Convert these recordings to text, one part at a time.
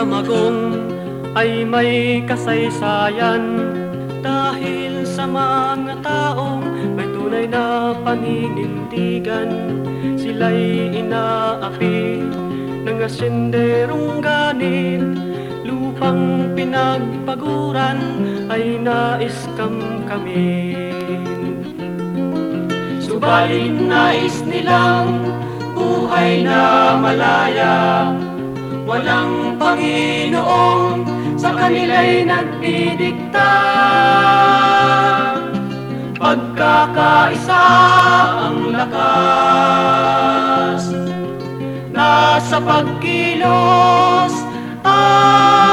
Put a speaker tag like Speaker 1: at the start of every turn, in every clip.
Speaker 1: Kamagong ay may kasaysayan. Dahil sa mga taong may tunay na paninindigan Sila'y inaapi ng asenderong ganit Lupang pinagpaguran ay nais kamkamin Subalit nais nilang buhay na malaya Walang Panginoong sa kanila'y nagdidikta. Pagkakaisa ang lakas Nasa pagkilos ang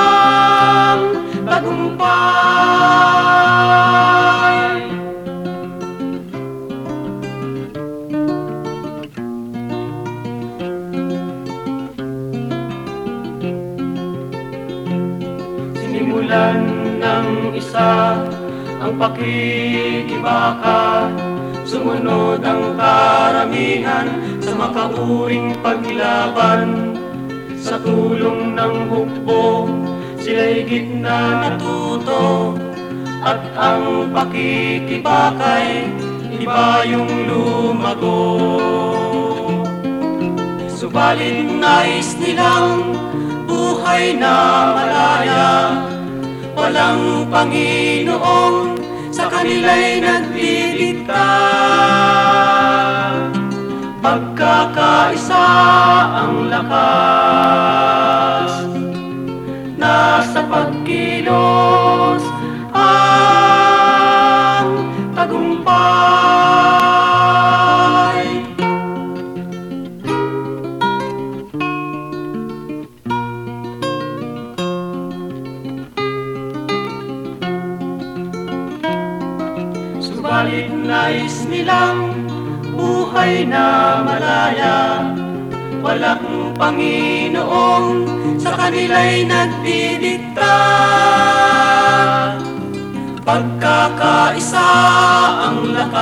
Speaker 1: Sinimulan ng isa ang pakikibaka Sumunod ang karamihan sa makauring paglaban. Sa tulong ng hukbo, sila'y gitna natuto At ang pakikibakay, iba yung lumago. Subalit nais nilang buhay na malaya Walang Panginoong sa kanila'y nagdidikta. Pagkakaisa ang lakas. Nasa pagkilos Subalit nais nilang buhay na malaya. Walang Panginoong sa kanila'y nagdidikta. Pagkakaisa ang lakas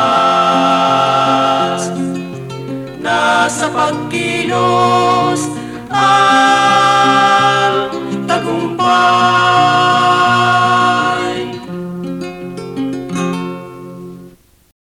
Speaker 1: Nasa pagkilos